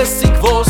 esse que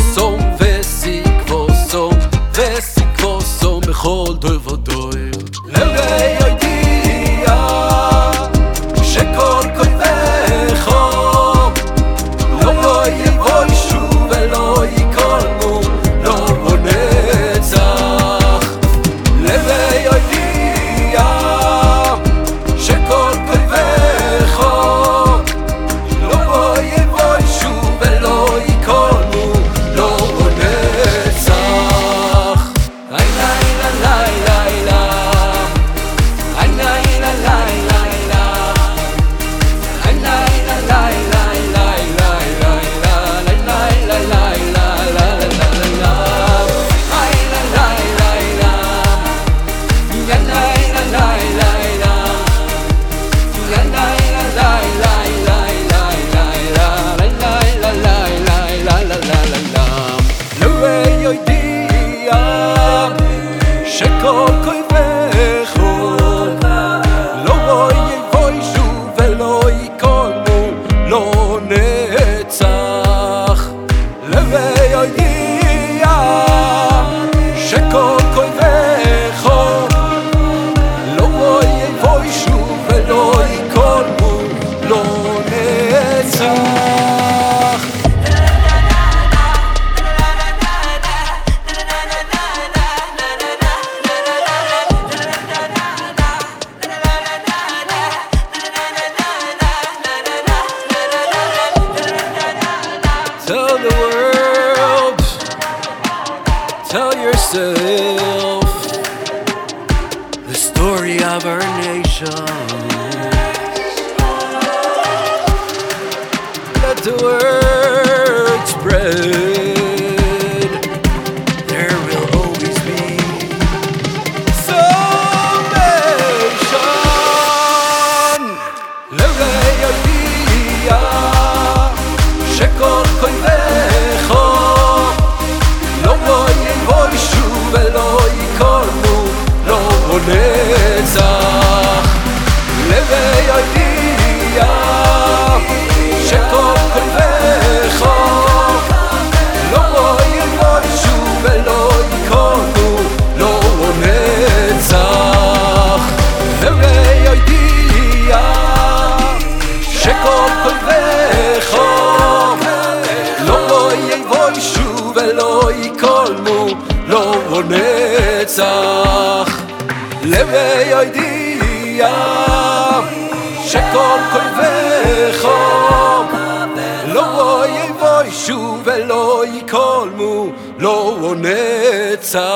Tell yourself the story of our nation. Word spread. There will always be salvation. Levei Yodia, Shekol Koilecho, Lo Boy Boy Shu Velo Yikornu, Lo נצח לבי ידיע שכל כלבך לא יבושו ולא יקולמו לא נצח